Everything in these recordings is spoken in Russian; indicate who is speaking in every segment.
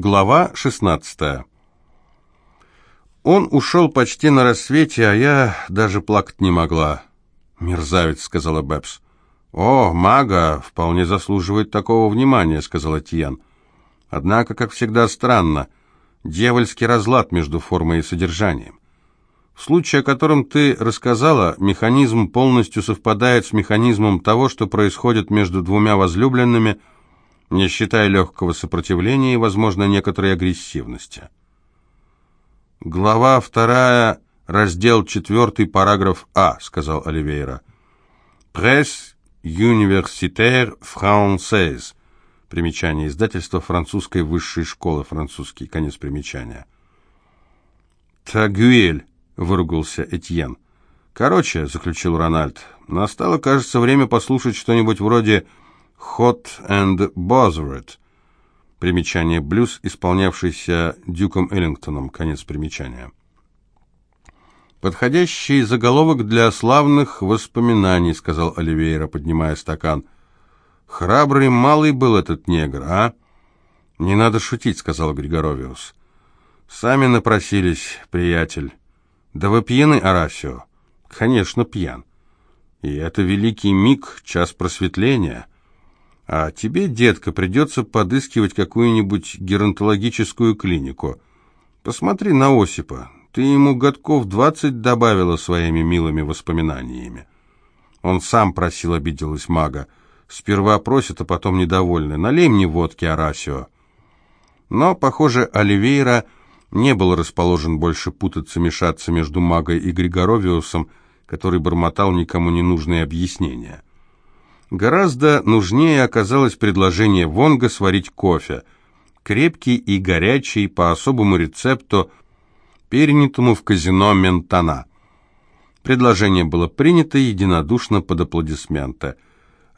Speaker 1: Глава 16 Он ушел почти на рассвете, а я даже плакать не могла. «Мерзавец», — сказала Бэбс. «О, мага вполне заслуживает такого внимания», — сказала Тиен. «Однако, как всегда, странно. Дьявольский разлад между формой и содержанием. В случае, о котором ты рассказала, механизм полностью совпадает с механизмом того, что происходит между двумя возлюбленными — не считая легкого сопротивления и, возможно, некоторой агрессивности. «Глава вторая, раздел четвертый, параграф А», — сказал Оливейра. «Пресс universitaire française». Примечание издательства французской высшей школы французский. Конец примечания. «Тагюэль», — выругался Этьен. «Короче», — заключил Рональд, — «настало, кажется, время послушать что-нибудь вроде Hot and Bothered. Примечание блюз, исполнявшийся Дюком Эллингтоном. Конец примечания. «Подходящий заголовок для славных воспоминаний», — сказал Оливейра, поднимая стакан. «Храбрый малый был этот негр, а?» «Не надо шутить», — сказал Григоровиус. «Сами напросились, приятель». «Да вы пьяны, Арасио?» «Конечно, пьян. И это великий миг, час просветления». А тебе, детка, придется подыскивать какую-нибудь геронтологическую клинику. Посмотри на Осипа. Ты ему годков двадцать добавила своими милыми воспоминаниями. Он сам просил, обиделась мага. Сперва просит, а потом недовольна. Налей мне водки, Арасио. Но, похоже, Оливейра не был расположен больше путаться, мешаться между магой и Григоровиусом, который бормотал никому не нужные объяснения. Гораздо нужнее оказалось предложение Вонга сварить кофе, крепкий и горячий по особому рецепту, перенятому в казино Ментана. Предложение было принято единодушно под аплодисменты.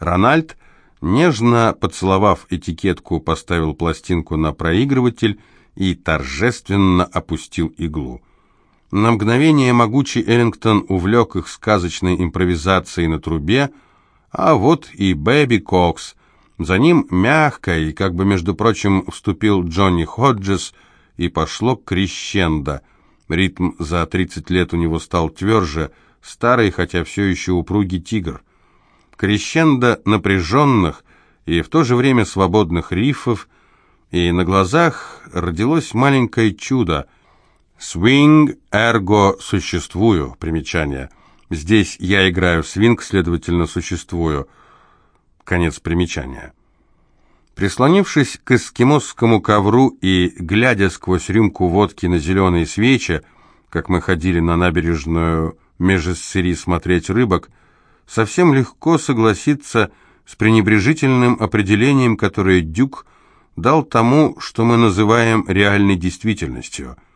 Speaker 1: Рональд, нежно поцеловав этикетку, поставил пластинку на проигрыватель и торжественно опустил иглу. На мгновение могучий Эллингтон увлек их сказочной импровизацией на трубе, а вот и Бэби Кокс. За ним мягко и, как бы, между прочим, вступил Джонни Ходжес, и пошло крещендо. Ритм за 30 лет у него стал тверже, старый, хотя все еще упругий тигр. Крещендо напряженных и в то же время свободных рифов, и на глазах родилось маленькое чудо. «Swing, ergo, существую» примечание – Здесь я играю свинг, следовательно, существую. Конец примечания. Прислонившись к эскимосскому ковру и глядя сквозь рюмку водки на зеленые свечи, как мы ходили на набережную Межессери смотреть рыбок, совсем легко согласиться с пренебрежительным определением, которое Дюк дал тому, что мы называем реальной действительностью –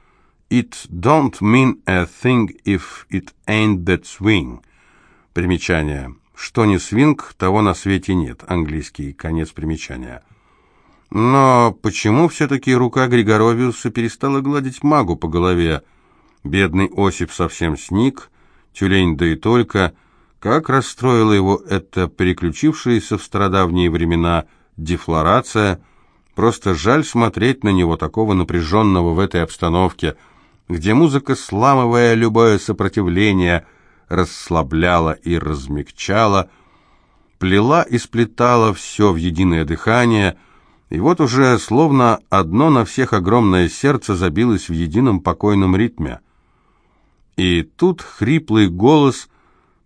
Speaker 1: It don't mean a thing if it ain't that swing. Примечание. Что не свинг, того на свете нет. Английский. Конец примечания. Но почему все-таки рука Григоровиуса перестала гладить магу по голове? Бедный Осип совсем сник, тюлень да и только. Как расстроила его эта переключившаяся в стародавние времена дефлорация. Просто жаль смотреть на него, такого напряженного в этой обстановке – где музыка, сламывая любое сопротивление, расслабляла и размягчала, плела и сплетала все в единое дыхание, и вот уже словно одно на всех огромное сердце забилось в едином покойном ритме. И тут хриплый голос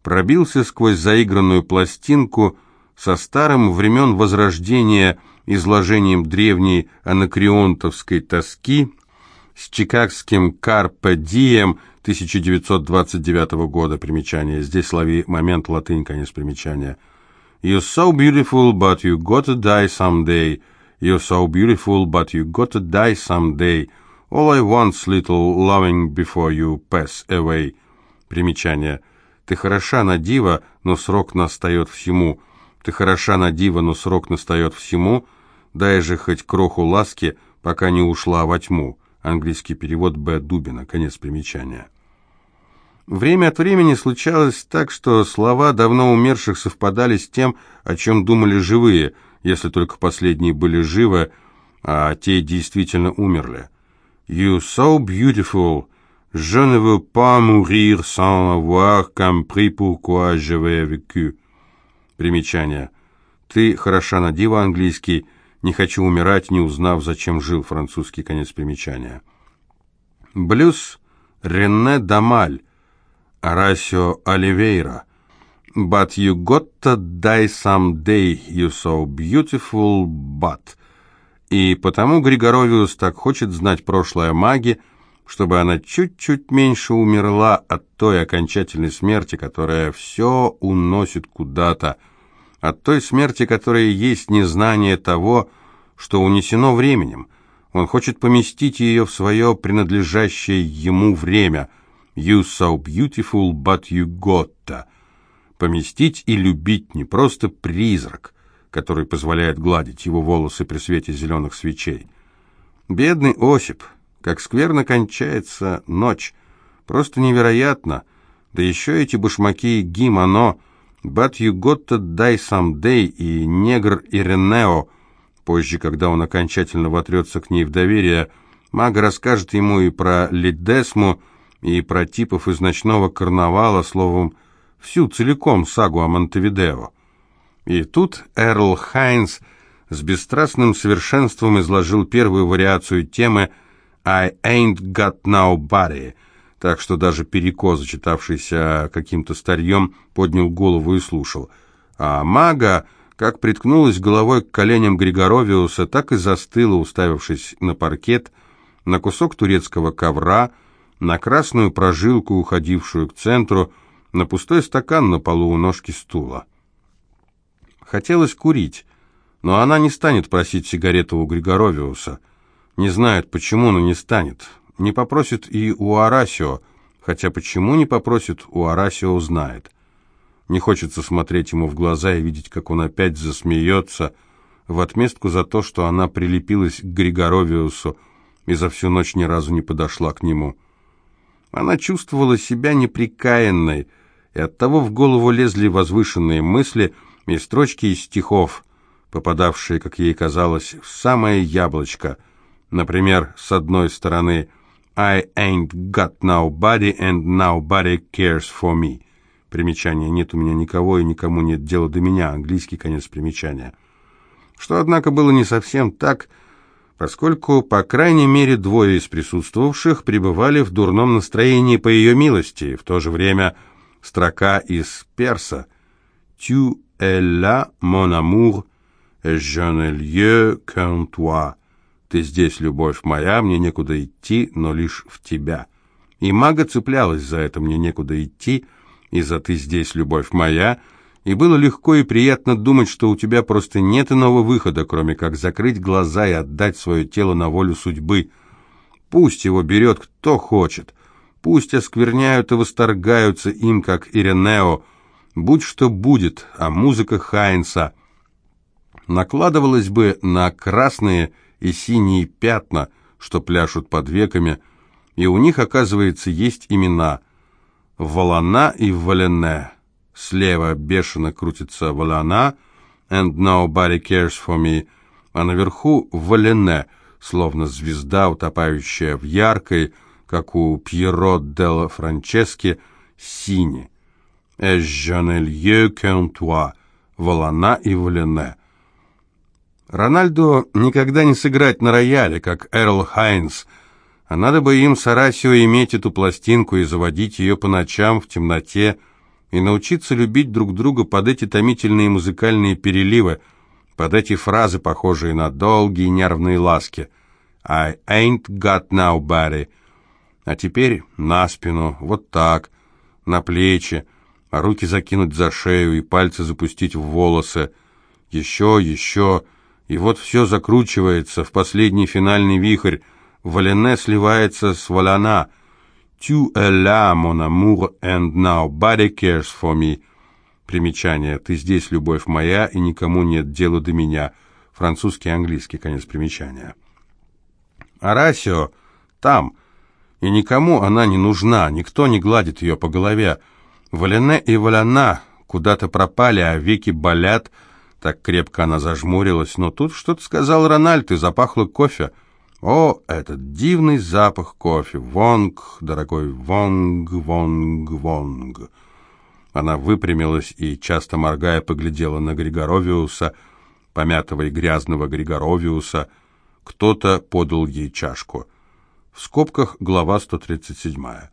Speaker 1: пробился сквозь заигранную пластинку со старым времен Возрождения изложением древней анакреонтовской тоски, с чикагским «Carpe Diem» 1929 года, примечание. Здесь лови момент латынь, конец примечания. You're so beautiful, but you gotta die someday. You're so beautiful, but you gotta die someday. All I want's little loving before you pass away. Примечание. Ты хороша на диво, но срок настает всему. Ты хороша на диво, но срок настает всему. Дай же хоть кроху ласки, пока не ушла во тьму. Английский перевод Б. Дубина. Конец примечания. Время от времени случалось так, что слова давно умерших совпадали с тем, о чем думали живые, если только последние были живы, а те действительно умерли. «You so beautiful, je ne veux pas mourir sans avoir compris pourquoi j'avais vécu». Примечание. «Ты хороша на диво английский, не хочу умирать, не узнав, зачем жил французский конец примечания». Блюз Рене Дамаль, Арасио Оливейра. But you got to die someday, you so beautiful, but... И потому Григоровиус так хочет знать прошлое маги, чтобы она чуть-чуть меньше умерла от той окончательной смерти, которая все уносит куда-то, от той смерти, которая есть незнание того, что унесено временем. Он хочет поместить ее в свое принадлежащее ему время. «You so beautiful, but you got to». Поместить и любить не просто призрак, который позволяет гладить его волосы при свете зеленых свечей. Бедный Осип, как скверно кончается ночь. Просто невероятно. Да еще эти башмаки Гимано, But You Got To Die Someday и Негр Иренео. Позже, когда он окончательно вотрется к ней в доверие, мага расскажет ему и про Лидесму, и про типов из ночного карнавала, словом, всю целиком сагу о Монтевидео. И тут Эрл Хайнс с бесстрастным совершенством изложил первую вариацию темы «I ain't got nobody», так что даже Переко, зачитавшийся каким-то старьем, поднял голову и слушал. А мага, как приткнулась головой к коленям Григоровиуса, так и застыла, уставившись на паркет, на кусок турецкого ковра, на красную прожилку, уходившую к центру, на пустой стакан на полу у ножки стула. Хотелось курить, но она не станет просить сигарету у Григоровиуса. Не знает почему, но не станет. Не попросит и у Арасио, хотя почему не попросит, у Арасио узнает. Не хочется смотреть ему в глаза и видеть, как он опять засмеется, в отместку за то, что она прилепилась к Григоровиусу и за всю ночь ни разу не подошла к нему. Она чувствовала себя неприкаянной, и оттого в голову лезли возвышенные мысли – и строчки из стихов, попадавшие, как ей казалось, в самое яблочко. Например, с одной стороны «I ain't got nobody and nobody cares for me». Примечание «нет у меня никого и никому нет дела до меня», английский конец примечания. Что, однако, было не совсем так, поскольку, по крайней мере, двое из присутствовавших пребывали в дурном настроении по ее милости, в то же время строка из перса «Tu est là, mon amour, et je ne lieu qu'en toi. Ты здесь, любовь моя, мне некуда идти, но лишь в тебя. И мага цеплялась за это, мне некуда идти, и за ты здесь, любовь моя, и было легко и приятно думать, что у тебя просто нет иного выхода, кроме как закрыть глаза и отдать свое тело на волю судьбы. Пусть его берет кто хочет, пусть оскверняют и восторгаются им, как Иренео, Будь что будет, а музыка Хайнса накладывалась бы на красные и синие пятна, что пляшут под веками, и у них, оказывается, есть имена Валана и Валене. Слева бешено крутится Валана, and nobody cares for me, а наверху Валене, словно звезда, утопающая в яркой, как у Пьеро делла Франчески, сине. «Et je ne lieu toi» Волана и Валене. Рональду никогда не сыграть на рояле, как Эрл Хайнс, а надо бы им с Арасио иметь эту пластинку и заводить ее по ночам в темноте и научиться любить друг друга под эти томительные музыкальные переливы, под эти фразы, похожие на долгие нервные ласки. «I ain't got nobody». А теперь на спину, вот так, на плечи, а руки закинуть за шею и пальцы запустить в волосы. Еще, еще, и вот все закручивается в последний финальный вихрь. Валене сливается с Валяна. «Tu es là, mon amour, and nobody cares for me». Примечание. «Ты здесь, любовь моя, и никому нет дела до меня». Французский и английский. Конец примечания. Арасио там, и никому она не нужна, никто не гладит ее по голове. Валене и Валяна куда-то пропали, а веки болят, Так крепко она зажмурилась, но тут что-то сказал Рональд, и запахло кофе. О, этот дивный запах кофе! Вонг, дорогой, вонг, вонг, вонг. Она выпрямилась и, часто моргая, поглядела на Григоровиуса, помятого и грязного Григоровиуса. Кто-то подал ей чашку. В скобках глава 137.